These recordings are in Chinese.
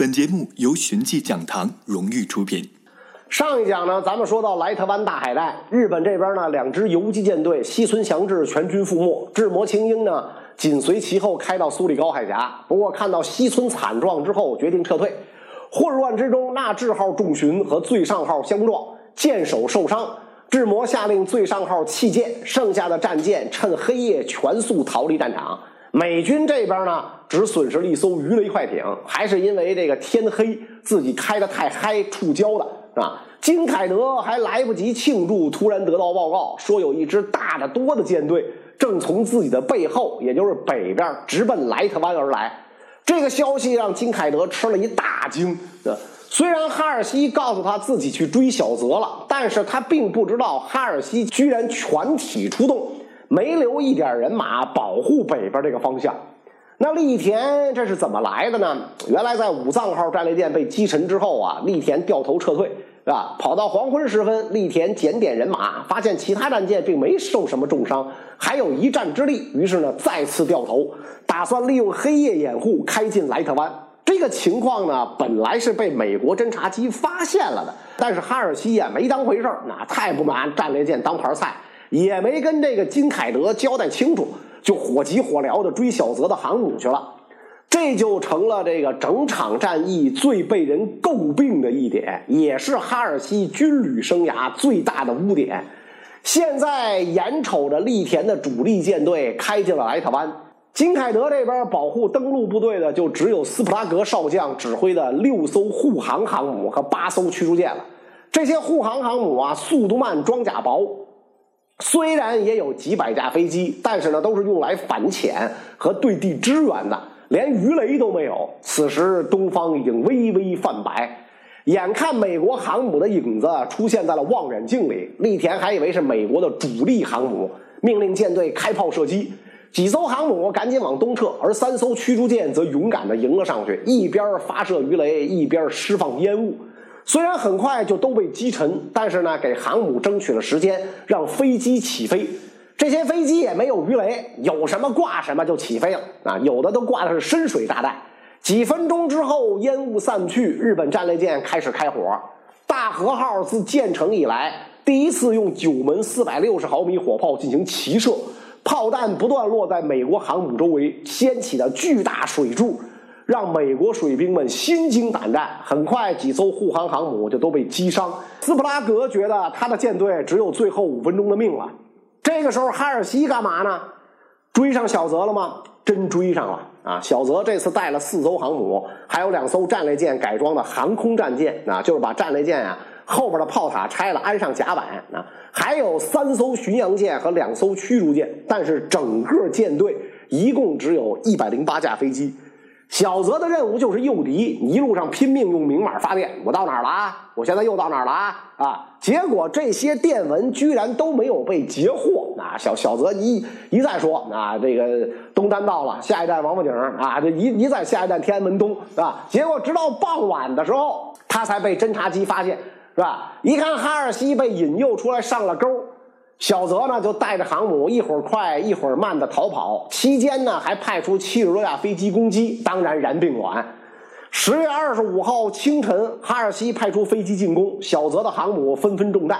本节目由寻迹讲堂荣誉出品。上一讲呢，咱们说到莱特湾大海战，日本这边呢，两支游击舰队西村祥治全军覆没，志摩青英呢紧随其后开到苏里高海峡。不过看到西村惨状之后，决定撤退。混乱之中，那智号重巡和最上号相撞，舰首受伤。志摩下令最上号弃舰，剩下的战舰趁黑夜全速逃离战场。美军这边呢，只损失了一艘鱼雷快艇，还是因为这个天黑，自己开的太嗨触礁的啊。金凯德还来不及庆祝，突然得到报告说有一支大的多的舰队正从自己的背后，也就是北边直奔莱特湾而来。这个消息让金凯德吃了一大惊。虽然哈尔西告诉他自己去追小泽了，但是他并不知道哈尔西居然全体出动，没留一点人马保护北边这个方向。那栗田这是怎么来的呢？原来在武藏号战列舰被击沉之后啊，栗田掉头撤退，是吧？跑到黄昏时分，栗田检点人马，发现其他战舰并没受什么重伤，还有一战之力，于是呢再次掉头，打算利用黑夜掩护开进莱特湾。这个情况呢，本来是被美国侦察机发现了的，但是哈尔西呀没当回事，那太不拿战列舰当盘菜，也没跟这个金凯德交代清楚，就火急火燎的追小泽的航母去了，这就成了这个整场战役最被人诟病的一点，也是哈尔西军旅生涯最大的污点。现在眼瞅着栗田的主力舰队开进了莱特湾。金凯德这边保护登陆部队的就只有斯普拉格少将指挥的六艘护航航母和八艘驱逐舰了。这些护航航母啊，速度慢，装甲薄，虽然也有几百架飞机，但是呢，都是用来反潜和对地支援的，连鱼雷都没有。此时东方已经微微泛白，眼看美国航母的影子出现在了望远镜里，栗田还以为是美国的主力航母，命令舰队开炮射击。几艘航母赶紧往东撤，而三艘驱逐舰则勇敢地迎了上去，一边发射鱼雷，一边释放烟雾。虽然很快就都被击沉，但是呢，给航母争取了时间，让飞机起飞。这些飞机也没有鱼雷，有什么挂什么就起飞了啊！有的都挂的是深水炸弹。几分钟之后，烟雾散去，日本战列舰开始开火。大和号自建成以来，第一次用九门四百六十毫米火炮进行齐射。炮弹不断落在美国航母周围，掀起的巨大水柱，让美国水兵们心惊胆战。很快，几艘护航航母就都被击伤。斯普拉格觉得他的舰队只有最后五分钟的命了。这个时候，哈尔西干嘛呢？追上小泽了吗？真追上了啊！小泽这次带了四艘航母，还有两艘战列舰改装的航空战舰啊，就是把战列舰啊。后边的炮塔拆了，安上甲板啊，还有三艘巡洋舰和两艘驱逐舰，但是整个舰队一共只有一百零八架飞机。小泽的任务就是诱敌，一路上拼命用明码发电。我到哪儿了啊？我现在又到哪儿了啊？啊！结果这些电文居然都没有被截获。啊！小小泽一一再说啊，这个东单到了，下一站王府井啊，这一一再下一站天安门东啊。结果直到傍晚的时候，他才被侦察机发现。是吧？一看哈尔西被引诱出来上了钩，小泽呢就带着航母一会儿快一会儿慢的逃跑，期间呢还派出七十多架飞机攻击，当然燃并卵。十月二十五号清晨，哈尔西派出飞机进攻，小泽的航母纷纷中弹，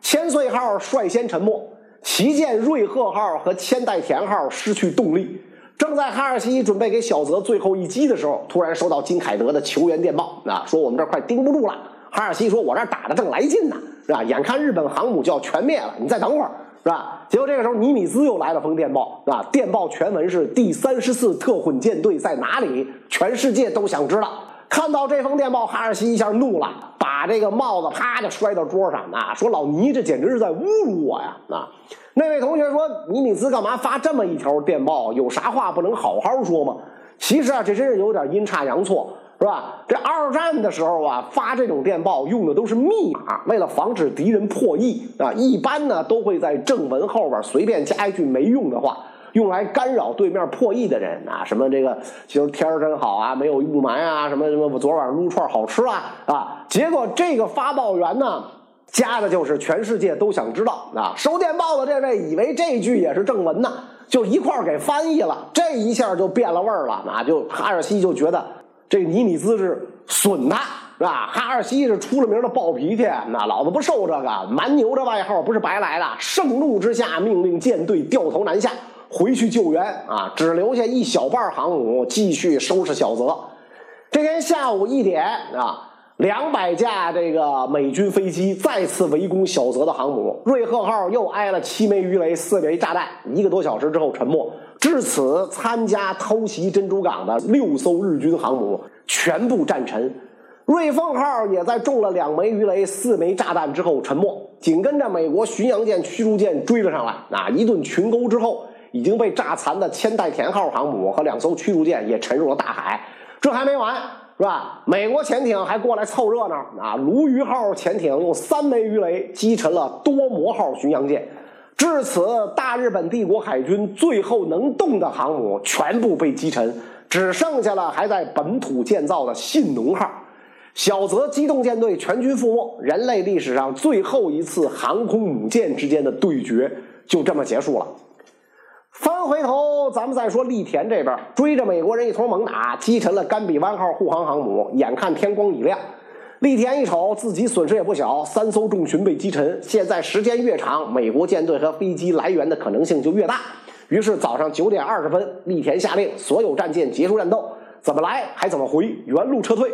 千岁号率先沉没，旗舰瑞鹤号和千代田号失去动力。正在哈尔西准备给小泽最后一击的时候，突然收到金凯德的求援电报，啊，说我们这快盯不住了。哈尔西说：“我这打的正来劲呢，是吧？眼看日本航母就要全灭了，你再等会儿，是吧？”结果这个时候，尼米兹又来了封电报，是吧？电报全文是：“第三十四特混舰队在哪里？全世界都想知道。”看到这封电报，哈尔西一下怒了，把这个帽子啪就摔到桌上，啊，说：“老尼，这简直是在侮辱我呀！”啊，那位同学说：“尼米兹干嘛发这么一条电报？有啥话不能好好说吗？”其实啊，这真是有点阴差阳错。是吧？这二战的时候啊，发这种电报用的都是密码，为了防止敌人破译啊，一般呢都会在正文后边随便加一句没用的话，用来干扰对面破译的人啊。什么这个今儿天儿真好啊，没有雾霾啊，什么什么昨晚撸串好吃啊啊。结果这个发报员呢，加的就是全世界都想知道啊。收电报的这位以为这句也是正文呢，就一块儿给翻译了，这一下就变了味儿了啊。就哈尔西就觉得。这尼米兹是损他，是吧？哈尔西是出了名的暴脾气，那老子不受这个蛮牛这外号不是白来的。盛怒之下，命令舰队掉头南下，回去救援啊！只留下一小半航母继续收拾小泽。这天下午一点啊。两百架这个美军飞机再次围攻小泽的航母，瑞鹤号又挨了七枚鱼雷、四枚炸弹，一个多小时之后沉没。至此，参加偷袭珍珠港的六艘日军航母全部战沉，瑞凤号也在中了两枚鱼雷、四枚炸弹之后沉没。紧跟着，美国巡洋舰、驱逐舰追了上来，啊，一顿群殴之后，已经被炸残的千代田号航母和两艘驱逐舰也沉入了大海。这还没完。是吧？美国潜艇还过来凑热闹啊！鲈鱼号潜艇用三枚鱼雷击沉了多摩号巡洋舰，至此，大日本帝国海军最后能动的航母全部被击沉，只剩下了还在本土建造的信浓号。小泽机动舰队全军覆没，人类历史上最后一次航空母舰之间的对决就这么结束了。翻回头，咱们再说栗田这边，追着美国人一通猛打，击沉了甘比湾号护航航母。眼看天光已亮，栗田一瞅，自己损失也不小，三艘重巡被击沉。现在时间越长，美国舰队和飞机来源的可能性就越大。于是早上九点二十分，栗田下令所有战舰结束战斗，怎么来还怎么回，原路撤退。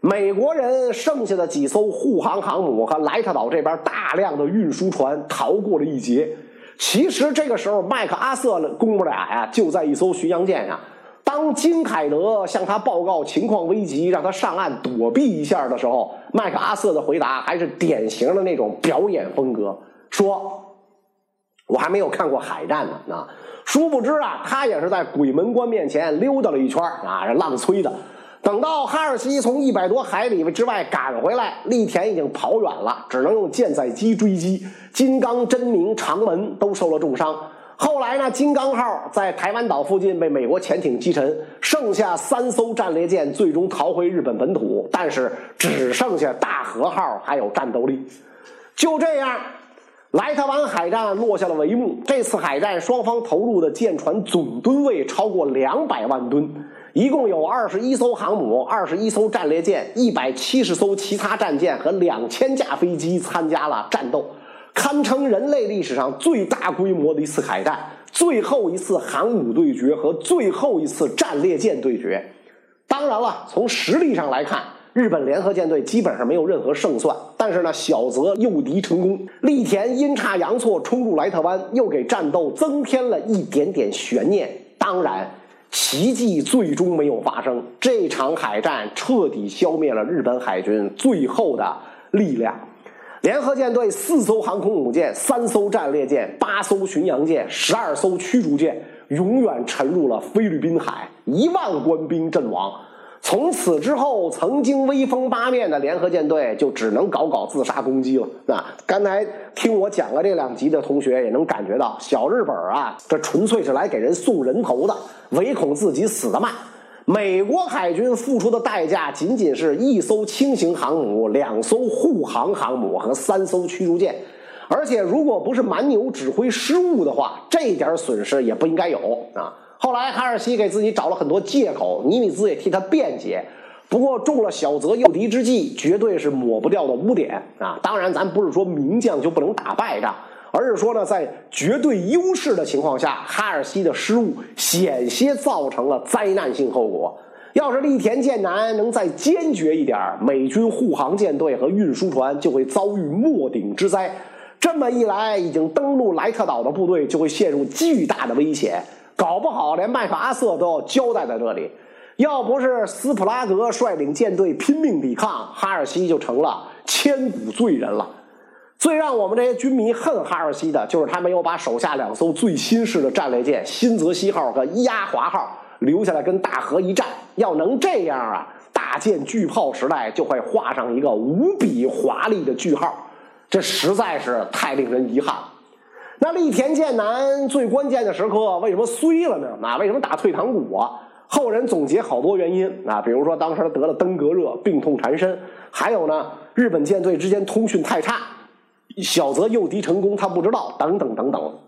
美国人剩下的几艘护航航母和莱特岛这边大量的运输船逃过了一劫。其实这个时候，麦克阿瑟公母俩呀就在一艘巡洋舰上。当金凯德向他报告情况危急，让他上岸躲避一下的时候，麦克阿瑟的回答还是典型的那种表演风格，说：“我还没有看过海战呢。”啊，殊不知啊，他也是在鬼门关面前溜达了一圈啊，这浪催的。等到哈尔西从一百多海里之外赶回来，栗田已经跑远了，只能用舰载机追击。金刚、真名、长门都受了重伤。后来呢，金刚号在台湾岛附近被美国潜艇击沉，剩下三艘战列舰最终逃回日本本土，但是只剩下大和号还有战斗力。就这样，莱特湾海战落下了帷幕。这次海战，双方投入的舰船总吨位超过两百万吨。一共有二十一艘航母、二十一艘战列舰、一百七十艘其他战舰和两千架飞机参加了战斗，堪称人类历史上最大规模的一次海战、最后一次航母对决和最后一次战列舰对决。当然了，从实力上来看，日本联合舰队基本上没有任何胜算。但是呢，小泽诱敌成功，栗田阴差阳错冲入莱特湾，又给战斗增添了一点点悬念。当然。奇迹最终没有发生，这场海战彻底消灭了日本海军最后的力量。联合舰队四艘航空母舰、三艘战列舰、八艘巡洋舰、十二艘驱逐舰，永远沉入了菲律宾海，一万官兵阵亡。从此之后，曾经威风八面的联合舰队就只能搞搞自杀攻击了。啊，刚才听我讲了这两集的同学也能感觉到，小日本啊，这纯粹是来给人送人头的，唯恐自己死得慢。美国海军付出的代价仅仅是一艘轻型航母、两艘护航航母和三艘驱逐舰，而且如果不是蛮牛指挥失误的话，这点损失也不应该有啊。后来，哈尔西给自己找了很多借口，尼米兹也替他辩解。不过，中了小泽诱敌之计，绝对是抹不掉的污点啊！当然，咱不是说名将就不能打败仗，而是说呢，在绝对优势的情况下，哈尔西的失误险些造成了灾难性后果。要是栗田舰南能再坚决一点，美军护航舰队和运输船就会遭遇没顶之灾。这么一来，已经登陆莱特岛的部队就会陷入巨大的危险。搞不好连麦克阿瑟都要交代在这里，要不是斯普拉格率领舰队拼命抵抗，哈尔西就成了千古罪人了。最让我们这些军迷恨哈尔西的，就是他没有把手下两艘最新式的战列舰新泽西号和伊阿华号留下来跟大和一战。要能这样啊，大舰巨炮时代就会画上一个无比华丽的句号。这实在是太令人遗憾了。那栗田舰南最关键的时刻为什么衰了呢？啊，为什么打退堂鼓啊？后人总结好多原因啊，比如说当时他得了登革热，病痛缠身；还有呢，日本舰队之间通讯太差，小泽诱敌成功他不知道，等等等等。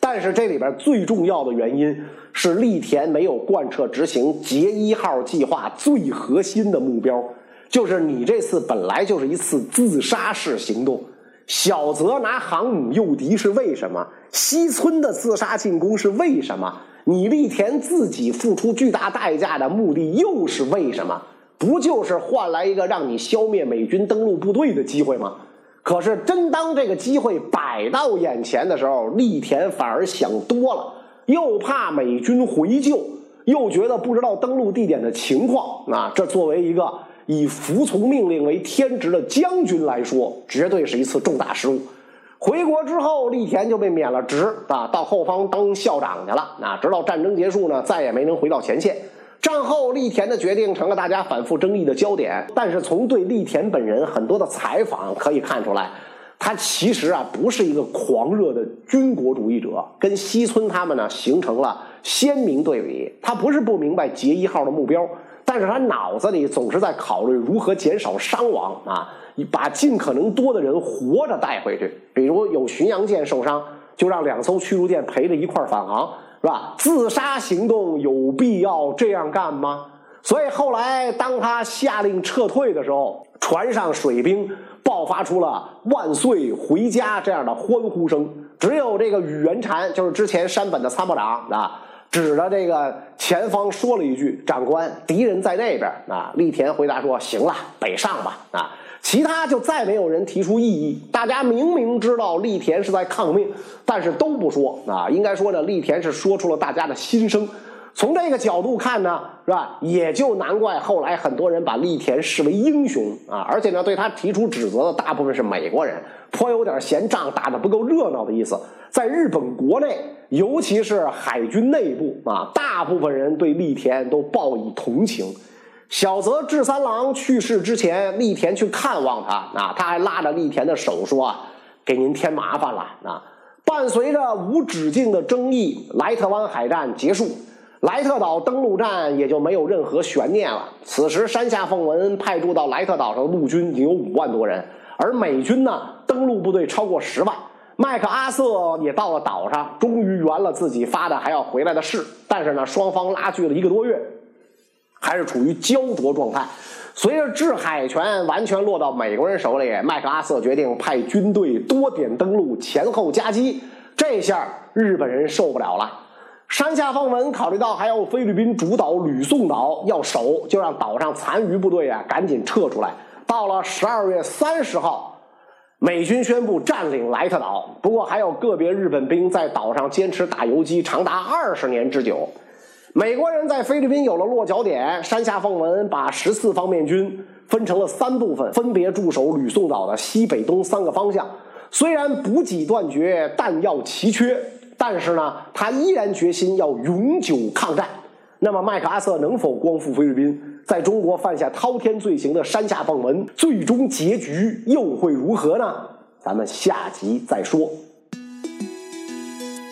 但是这里边最重要的原因是栗田没有贯彻执行杰一号计划最核心的目标，就是你这次本来就是一次自杀式行动。小泽拿航母诱敌是为什么？西村的自杀进攻是为什么？你栗田自己付出巨大代价的目的又是为什么？不就是换来一个让你消灭美军登陆部队的机会吗？可是真当这个机会摆到眼前的时候，栗田反而想多了，又怕美军回救，又觉得不知道登陆地点的情况啊，这作为一个。以服从命令为天职的将军来说，绝对是一次重大失误。回国之后，栗田就被免了职啊，到后方当校长去了。啊，直到战争结束呢，再也没能回到前线。战后，栗田的决定成了大家反复争议的焦点。但是，从对栗田本人很多的采访可以看出来，他其实啊不是一个狂热的军国主义者，跟西村他们呢形成了鲜明对比。他不是不明白杰一号的目标。但是他脑子里总是在考虑如何减少伤亡啊，把尽可能多的人活着带回去。比如有巡洋舰受伤，就让两艘驱逐舰陪着一块返航，是吧？自杀行动有必要这样干吗？所以后来当他下令撤退的时候，船上水兵爆发出了“万岁回家”这样的欢呼声。只有这个宇元禅，就是之前山本的参谋长啊。指着这个前方说了一句：“长官，敌人在那边。”啊，栗田回答说：“行了，北上吧。”啊，其他就再没有人提出异议。大家明明知道栗田是在抗命，但是都不说。啊，应该说呢，栗田是说出了大家的心声。从这个角度看呢，是吧？也就难怪后来很多人把栗田视为英雄啊，而且呢，对他提出指责的大部分是美国人，颇有点嫌仗打得不够热闹的意思。在日本国内。尤其是海军内部啊，大部分人对栗田都报以同情。小泽治三郎去世之前，栗田去看望他啊，他还拉着栗田的手说：“啊，给您添麻烦了啊。”伴随着无止境的争议，莱特湾海战结束，莱特岛登陆战也就没有任何悬念了。此时，山下奉文派驻到莱特岛上的陆军已经有五万多人，而美军呢，登陆部队超过十万。麦克阿瑟也到了岛上，终于圆了自己发的还要回来的誓。但是呢，双方拉锯了一个多月，还是处于焦灼状态。随着制海权完全落到美国人手里，麦克阿瑟决定派军队多点登陆，前后夹击。这下日本人受不了了。山下奉文考虑到还有菲律宾主岛吕宋岛要守，就让岛上残余部队啊赶紧撤出来。到了十二月三十号。美军宣布占领莱特岛，不过还有个别日本兵在岛上坚持打游击，长达二十年之久。美国人在菲律宾有了落脚点，山下奉文把十四方面军分成了三部分，分别驻守吕宋岛的西北东三个方向。虽然补给断绝，弹药奇缺，但是呢，他依然决心要永久抗战。那么，麦克阿瑟能否光复菲律宾？在中国犯下滔天罪行的山下奉文，最终结局又会如何呢？咱们下集再说。